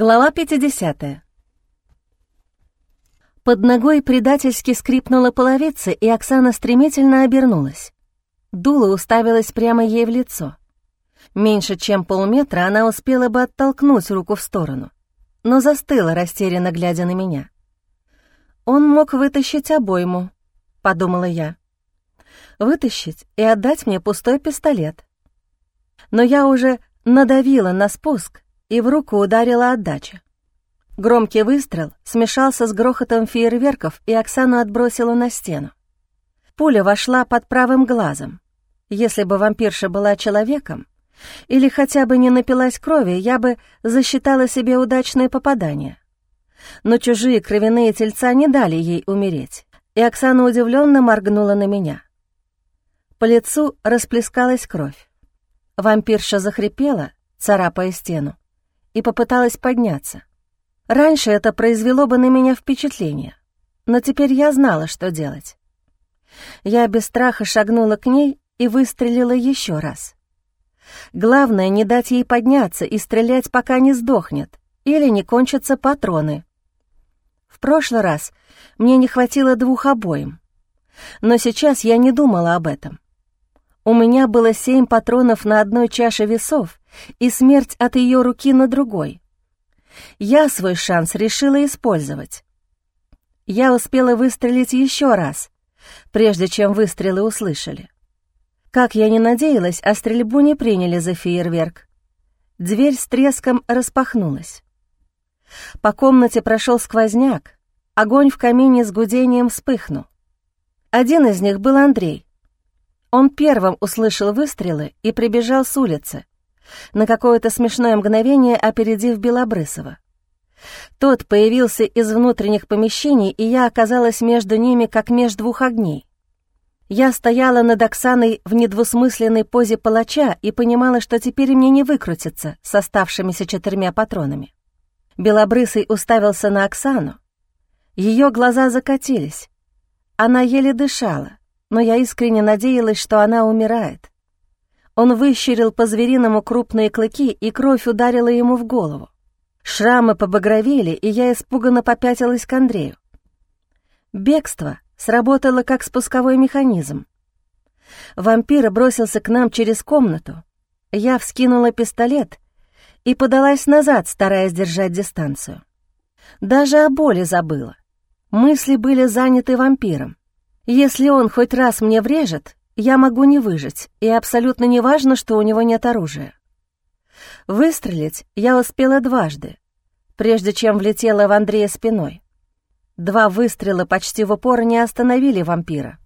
Глава 50. Под ногой предательски скрипнула половица, и Оксана стремительно обернулась. Дула уставилась прямо ей в лицо. Меньше чем полметра она успела бы оттолкнуть руку в сторону, но застыла, растерянно глядя на меня. «Он мог вытащить обойму», — подумала я. «Вытащить и отдать мне пустой пистолет». Но я уже надавила на спуск, и в руку ударила отдача. Громкий выстрел смешался с грохотом фейерверков, и Оксану отбросила на стену. Пуля вошла под правым глазом. Если бы вампирша была человеком, или хотя бы не напилась крови, я бы засчитала себе удачное попадание. Но чужие кровяные тельца не дали ей умереть, и Оксана удивленно моргнула на меня. По лицу расплескалась кровь. Вампирша захрипела, царапая стену, и попыталась подняться. Раньше это произвело бы на меня впечатление, но теперь я знала, что делать. Я без страха шагнула к ней и выстрелила еще раз. Главное, не дать ей подняться и стрелять, пока не сдохнет или не кончатся патроны. В прошлый раз мне не хватило двух обоим, но сейчас я не думала об этом. У меня было семь патронов на одной чаше весов и смерть от ее руки на другой. Я свой шанс решила использовать. Я успела выстрелить еще раз, прежде чем выстрелы услышали. Как я не надеялась, а стрельбу не приняли за фейерверк. Дверь с треском распахнулась. По комнате прошел сквозняк, огонь в камине с гудением вспыхнул. Один из них был Андрей. Он первым услышал выстрелы и прибежал с улицы, на какое-то смешное мгновение опередив Белобрысова. Тот появился из внутренних помещений, и я оказалась между ними, как меж двух огней. Я стояла над Оксаной в недвусмысленной позе палача и понимала, что теперь мне не выкрутиться с оставшимися четырьмя патронами. Белобрысый уставился на Оксану. Ее глаза закатились. Она еле дышала но я искренне надеялась, что она умирает. Он выщерил по-звериному крупные клыки, и кровь ударила ему в голову. Шрамы побагровели, и я испуганно попятилась к Андрею. Бегство сработало как спусковой механизм. Вампир бросился к нам через комнату. Я вскинула пистолет и подалась назад, стараясь держать дистанцию. Даже о боли забыла. Мысли были заняты вампиром. Если он хоть раз мне врежет, я могу не выжить, и абсолютно не важно, что у него нет оружия. Выстрелить я успела дважды, прежде чем влетела в Андрея спиной. Два выстрела почти в упор не остановили вампира.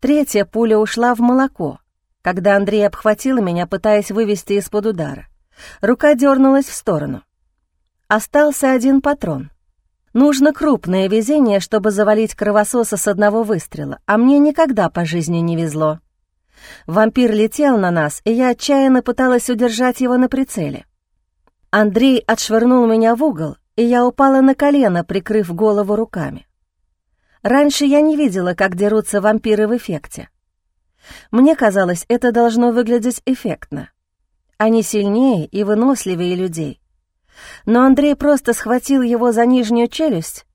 Третья пуля ушла в молоко, когда Андрей обхватил меня, пытаясь вывести из-под удара. Рука дернулась в сторону. Остался один патрон — Нужно крупное везение, чтобы завалить кровососа с одного выстрела, а мне никогда по жизни не везло. Вампир летел на нас, и я отчаянно пыталась удержать его на прицеле. Андрей отшвырнул меня в угол, и я упала на колено, прикрыв голову руками. Раньше я не видела, как дерутся вампиры в эффекте. Мне казалось, это должно выглядеть эффектно. Они сильнее и выносливее людей, но Андрей просто схватил его за нижнюю челюсть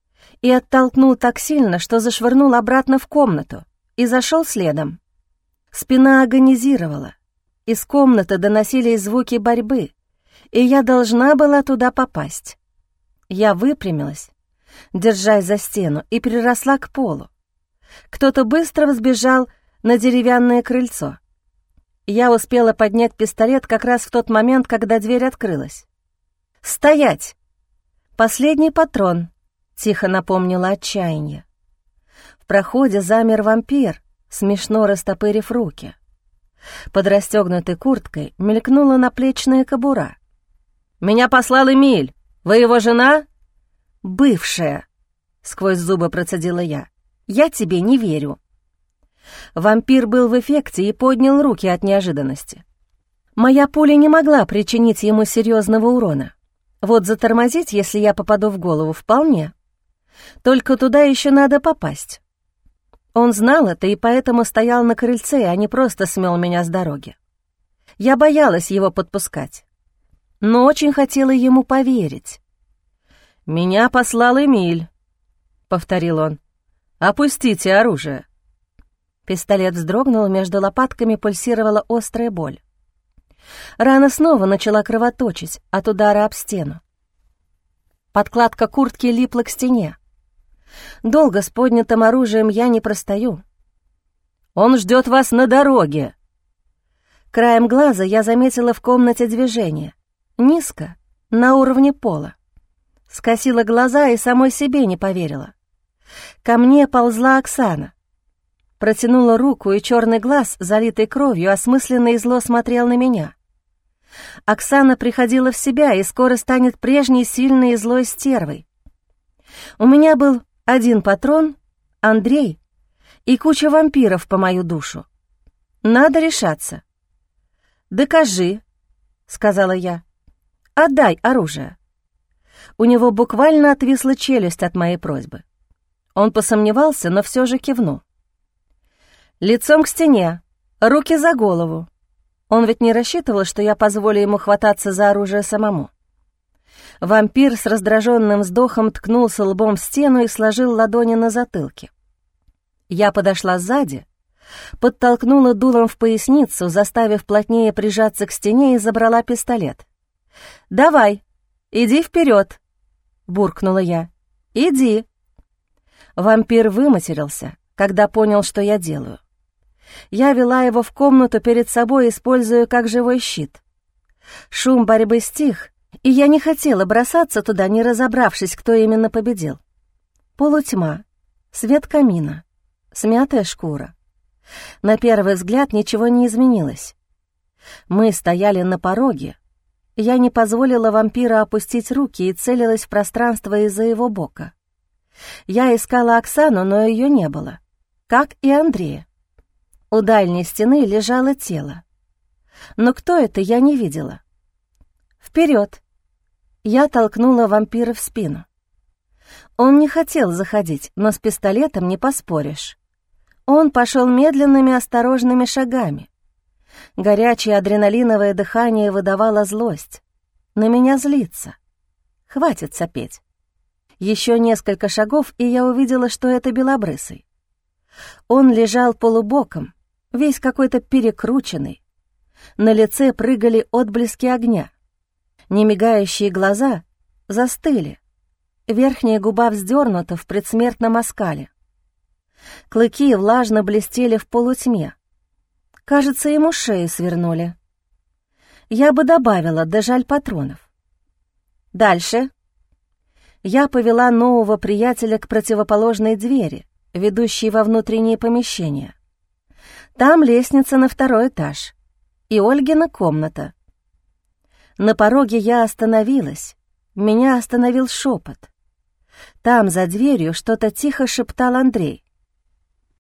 и оттолкнул так сильно, что зашвырнул обратно в комнату и зашел следом. Спина агонизировала. Из комнаты доносились звуки борьбы, и я должна была туда попасть. Я выпрямилась, держась за стену, и приросла к полу. Кто-то быстро взбежал на деревянное крыльцо. Я успела поднять пистолет как раз в тот момент, когда дверь открылась. «Стоять!» «Последний патрон», — тихо напомнила отчаяние. В проходе замер вампир, смешно растопырив руки. Под расстегнутой курткой мелькнула наплечная кобура. «Меня послал Эмиль! Вы его жена?» «Бывшая!» — сквозь зубы процедила я. «Я тебе не верю». Вампир был в эффекте и поднял руки от неожиданности. Моя пуля не могла причинить ему серьезного урона. Вот затормозить, если я попаду в голову, вполне. Только туда еще надо попасть. Он знал это и поэтому стоял на крыльце, а не просто смел меня с дороги. Я боялась его подпускать. но очень хотела ему поверить. «Меня послал Эмиль», — повторил он. «Опустите оружие». Пистолет вздрогнул, между лопатками пульсировала острая боль. Рана снова начала кровоточить от удара об стену. Подкладка куртки липла к стене. Долго с поднятым оружием я не простою. «Он ждет вас на дороге!» Краем глаза я заметила в комнате движение. Низко, на уровне пола. Скосила глаза и самой себе не поверила. Ко мне ползла Оксана. Протянула руку, и черный глаз, залитый кровью, осмысленно и зло смотрел на меня. Оксана приходила в себя и скоро станет прежней сильной и злой стервой. У меня был один патрон, Андрей и куча вампиров по мою душу. Надо решаться. «Докажи», — сказала я. «Отдай оружие». У него буквально отвисла челюсть от моей просьбы. Он посомневался, но все же кивнул. Лицом к стене, руки за голову. Он ведь не рассчитывал, что я позволю ему хвататься за оружие самому. Вампир с раздраженным вздохом ткнулся лбом в стену и сложил ладони на затылке. Я подошла сзади, подтолкнула дулом в поясницу, заставив плотнее прижаться к стене и забрала пистолет. «Давай, иди вперед, буркнула я. «Иди». Вампир выматерился, когда понял, что я делаю. Я вела его в комнату перед собой, используя как живой щит. Шум борьбы стих, и я не хотела бросаться туда, не разобравшись, кто именно победил. Полутьма, свет камина, смятая шкура. На первый взгляд ничего не изменилось. Мы стояли на пороге. Я не позволила вампира опустить руки и целилась в пространство из-за его бока. Я искала Оксану, но ее не было, как и Андрея. У дальней стены лежало тело. Но кто это, я не видела. Вперед! Я толкнула вампира в спину. Он не хотел заходить, но с пистолетом не поспоришь. Он пошел медленными осторожными шагами. Горячее адреналиновое дыхание выдавало злость. На меня злится. Хватит сопеть. Еще несколько шагов, и я увидела, что это белобрысый. Он лежал полубоком, весь какой-то перекрученный. На лице прыгали отблески огня. Немигающие глаза застыли. Верхняя губа вздернута в предсмертном оскале. Клыки влажно блестели в полутьме. Кажется, ему шею свернули. Я бы добавила, да жаль патронов. Дальше. Я повела нового приятеля к противоположной двери, ведущей во внутренние помещения. Там лестница на второй этаж. И Ольгина комната. На пороге я остановилась. Меня остановил шепот. Там, за дверью, что-то тихо шептал Андрей.